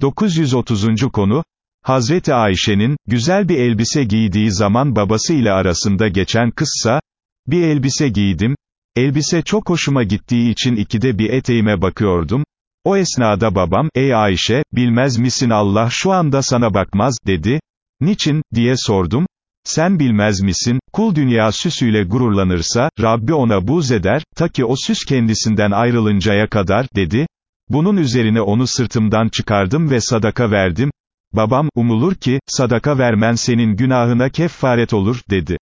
930. konu, Hazreti Ayşe'nin, güzel bir elbise giydiği zaman babası ile arasında geçen kıssa, bir elbise giydim, elbise çok hoşuma gittiği için ikide bir eteğime bakıyordum, o esnada babam, ey Ayşe, bilmez misin Allah şu anda sana bakmaz, dedi, niçin, diye sordum, sen bilmez misin, kul dünya süsüyle gururlanırsa, Rabbi ona buz eder, ta ki o süs kendisinden ayrılıncaya kadar, dedi, bunun üzerine onu sırtımdan çıkardım ve sadaka verdim, babam, umulur ki, sadaka vermen senin günahına keffaret olur, dedi.